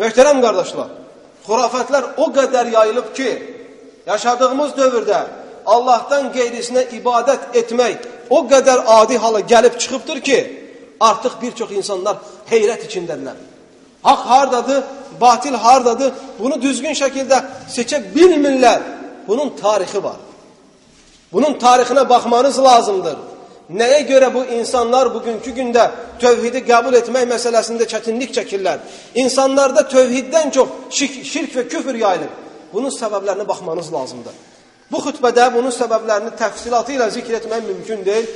Möhtərəm qardaşlar, xurafətlər o qədər yayılıb ki, yaşadığımız dövrdə Allahdan qeyrisinə ibadət etmək o qədər adi hala gəlib çıxıbdır ki, artıq bir çox insanlar heyrət içindədirlər. Haq hardadır, batil hardadır, bunu düzgün şəkildə seçə bilmirlər. Bunun tarixi var. Bunun tarixinə baxmanız lazımdır. Nəyə görə bu insanlar bugünkü gündə tövhidi qəbul etmək məsələsində çətinlik çəkirlər? İnsanlarda tövhiddən çox şirk, şirk və küfür yayılır. Bunun səbəblərinə baxmanız lazımdır. Bu xütbədə bunun səbəblərini təfsilatı ilə zikr etmək mümkün deyil.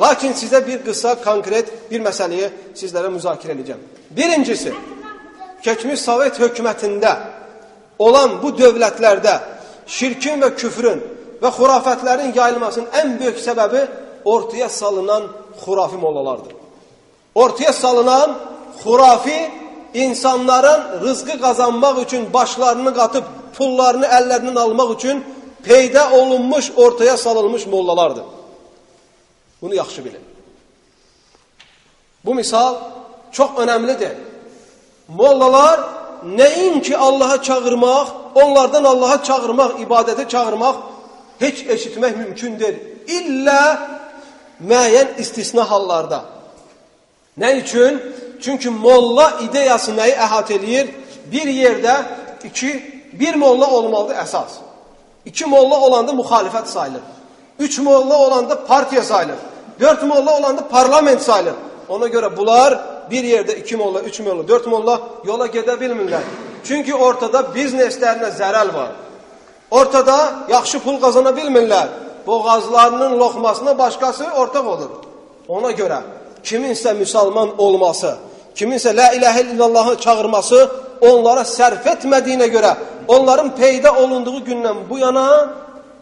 Lakin sizə bir qısa, konkret bir məsələyi sizlərə müzakirə edəcəm. Birincisi, keçmiş Sovet hökumətində olan bu dövlətlərdə şirkin və küfrün və xurafətlərin yayılmasının ən böyük səbəbi ortaya salınan hurafi molalardır. Ortaya salınan hurafi insanların rızkı kazanmak için başlarını katıp pullarını ellerinden almak için peyda olunmuş ortaya salınmış mollalardır. Bunu yaxşı bilin. Bu misal çok önemlidir. Mollalar neyinki Allah'a çağırmak, onlardan Allah'a çağırmak, ibadete çağırmak hiç eşitmek mümkündür. İlla İllə müəyyən istisna hallarda. Nə üçün? Çünki molla ideyası nəyi əhatə eləyir? Bir yerdə iki, bir molla olmalıdır əsas. İki molla olanda müxalifət sayılır. Üç molla olanda partiya sayılır. Dört molla olanda parlament sayılır. Ona görə bunlar bir yerdə iki molla, üç molla, dört molla yola gedə bilmirlər. Çünki ortada bizneslərinə zərəl var. Ortada yaxşı pul qazana bilmirlər. Boğazlarının loxmasına başqası ortaq olur. Ona görə kiminsə müsəlman olması, kiminsə la ilahə illallahı çağırması onlara sərf etmədiyinə görə, onların peyda olunduğu gündən bu yana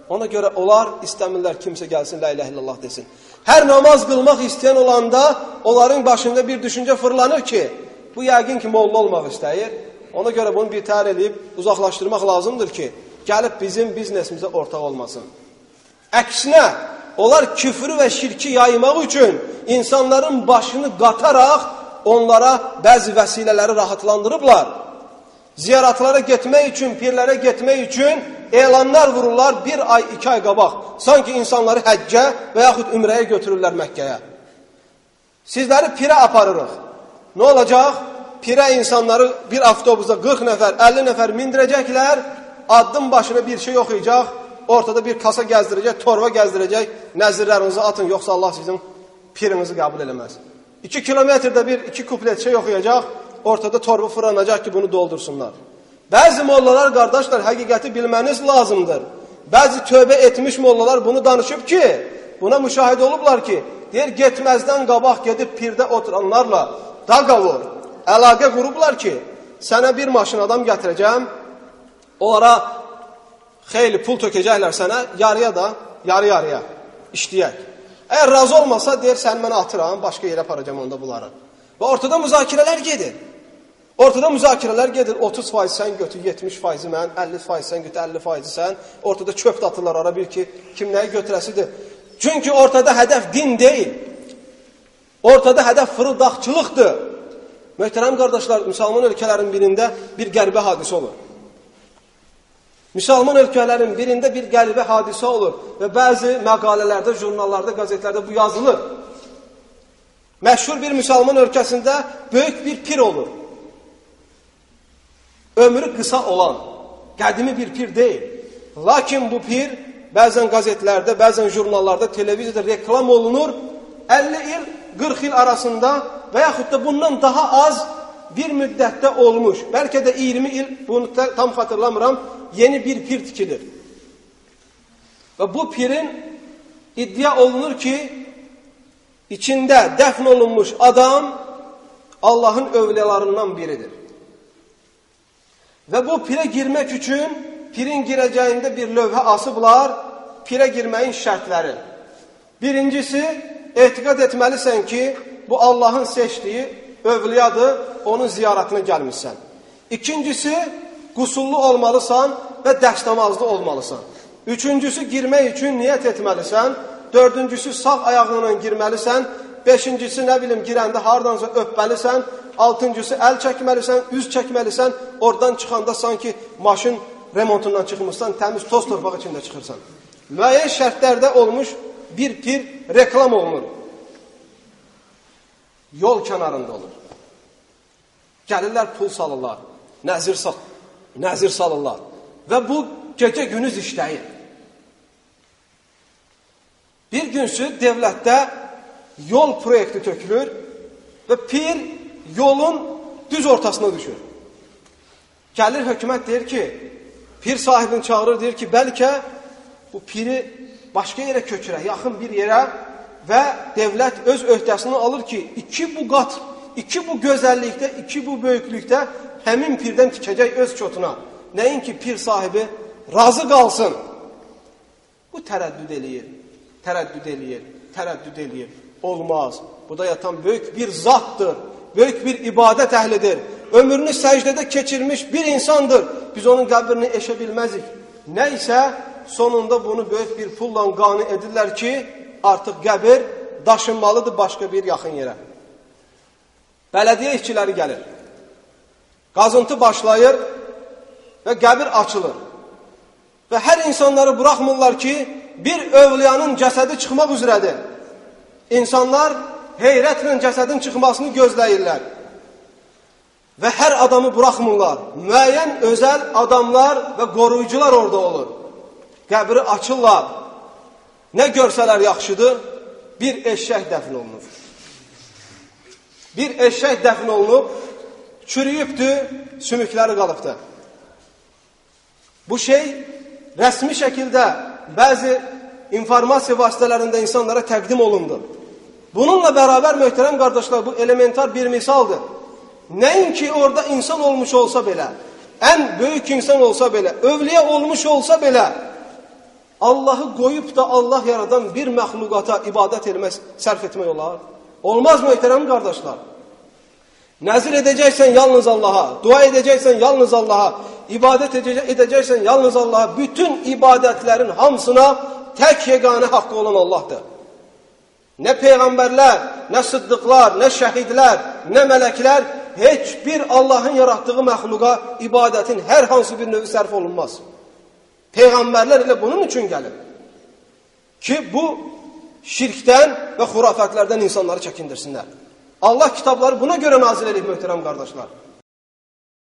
ona görə onlar istəmirlər kimsə gəlsin la ilahə illallah desin. Hər namaz qılmaq istəyən olanda onların başında bir düşüncə fırlanır ki, bu yəqin ki molla olmaq istəyir. Ona görə bunu bir tər edib uzaqlaşdırmaq lazımdır ki, gəlib bizim biznesimizə ortaq olmasın. Əksinə, onlar küfrü və şirki yaymaq üçün insanların başını qataraq onlara bəzi vəsilələri rahatlandırıblar. Ziyaratlara getmək üçün, pirlərə getmək üçün elanlar vururlar bir ay, iki ay qabaq. Sanki insanları həccə və yaxud ümrəyə götürürlər Məkkəyə. Sizləri pirə aparırıq. Nə olacaq? Pirə insanları bir avtobusda 40 nəfər, 50 nəfər mindirəcəklər addım başına bir şey oxuyacaq, ortada bir kasa gəzdirəcək, torba gəzdirəcək, nəzirlərinizi atın, yoxsa Allah sizin pirinizi qəbul eləməz. 2 kilometrdə bir, iki kuplet şey oxuyacaq, ortada torba fırlanacaq ki, bunu doldursunlar. Bəzi mollalar, qardaşlar, həqiqəti bilməniz lazımdır. Bəzi tövbə etmiş mollalar bunu danışıb ki, buna müşahidə olublar ki, deyir, getməzdən qabaq gedib pirdə oturanlarla daqavur, əlaqə qurublar ki, sənə bir maşın adam gətirəcəm, Onlara xeyli pul tökəcəklər sənə, yarıya da, yarı-yarıya işləyək. Əgər razı olmasa, deyir, sən mənə atıram, başqa yerə aparacam onda bunları. Və ortada müzakirələr gedir. Ortada müzakirələr gedir, 30 faiz sən götür, 70 faizi mən, 50 faiz sən götür, 50 faizi sən. Ortada çöp atırlar ara bir ki, kim nəyi götürəsidir. Çünki ortada hədəf din deyil. Ortada hədəf fırıldaqçılıqdır. Möhtərəm qardaşlar, müsəlman ölkələrin birində bir qəribə hadisə olur. Müsəlman ölkələrin birində bir qəribə hadisə olur və bəzi məqalələrdə, jurnallarda, qəzetlərdə bu yazılır. Məşhur bir müsəlman ölkəsində böyük bir pir olur. Ömrü qısa olan, qədimi bir pir deyil. Lakin bu pir bəzən qəzetlərdə, bəzən jurnallarda, televiziyada reklam olunur. 50 il, 40 il arasında və yaxud da bundan daha az bir müddətdə olmuş, bəlkə də 20 il, bunu tam xatırlamıram, yeni bir pir tikilir. Və bu pirin iddia olunur ki, içində dəfn olunmuş adam Allahın övliyalarından biridir. Və bu pirə girmək üçün pirin girəcəyində bir lövhə asıblar, pirə girməyin şərtləri. Birincisi, etiqat etməlisən ki, bu Allahın seçdiyi övliyadır, onun ziyarətinə gəlmişsən. İkincisi, qusullu olmalısan və dəstəmazlı olmalısan. Üçüncüsü, girmək üçün niyyət etməlisən. Dördüncüsü, sağ ayağınla girməlisən. Beşincisi, nə bilim, girəndə hardansa öpməlisən. altıncısı əl çəkməlisən, üz çəkməlisən, oradan çıxanda sanki maşın remontundan çıxmışsan, təmiz toz torpaq içində çıxırsan. Müəyyən şərtlərdə olmuş bir pir reklam olunur. Yol kənarında olur. Gəlirlər pul salırlar, nəzir, sal nəzir salırlar və bu gecə günüz işləyir. Bir günsü devlətdə yol proyekti tökülür və pir yolun düz ortasına düşür. Gəlir hökumət deyir ki, pir sahibini çağırır, deyir ki, bəlkə bu piri başqa yerə köçürək, yaxın bir yerə və devlət öz öhdəsini alır ki, iki bu qat, iki bu gözəllikdə, iki bu böyüklükdə həmin pirdən tikəcək öz çotuna. Nəinki pir sahibi razı qalsın. Bu tərəddüd eləyir, tərəddüd eləyir, tərəddüd eləyir. Olmaz. Burada yatan böyük bir zatdır, böyük bir ibadət əhlidir. Ömrünü səcdədə keçirmiş bir insandır. Biz onun qəbrini eşə bilməzik. Nə sonunda bunu böyük bir pulla qani edirlər ki, artıq qəbir daşınmalıdır başqa bir yaxın yerə. Bələdiyyə işçiləri gəlir. Qazıntı başlayır və qəbir açılır. Və hər insanları buraxmırlar ki, bir övliyanın cəsədi çıxmaq üzrədir. İnsanlar heyrətlə cəsədin çıxmasını gözləyirlər. Və hər adamı buraxmırlar. Müəyyən özəl adamlar və qoruyucular orada olur. Qəbri açırlar. Nə görsələr yaxşıdır? Bir eşək dəfn olunur. Bir eşək dəfn olunub, çürüyübdür, sümükləri qalıbdır. Bu şey rəsmi şəkildə bəzi informasiya vasitələrində insanlara təqdim olundu. Bununla bərabər möhtərəm qardaşlar, bu elementar bir misaldır. Nəinki orada insan olmuş olsa belə, ən böyük insan olsa belə, övliyə olmuş olsa belə, Allahı qoyub da Allah yaradan bir məxluqata ibadət etmək, sərf etmək olar. Olmaz möhtərəm qardaşlar. Nəzir edəcəksən yalnız Allaha, dua edəcəksən yalnız Allaha, ibadət edəcəksən yalnız Allaha, bütün ibadətlərin hamısına tək yeganə haqqı olan Allahdır. Nə peyğəmbərlər, nə sıddıqlar, nə şəhidlər, nə mələklər heç bir Allahın yaratdığı məxluqa ibadətin hər hansı bir növü sərf olunmaz. Peyğəmbərlər elə bunun üçün gəlib. Ki, bu şirkdən və xurafətlərdən insanları çəkindirsinlər. Allah kitabları buna görə nazil edib, möhtərəm qardaşlar.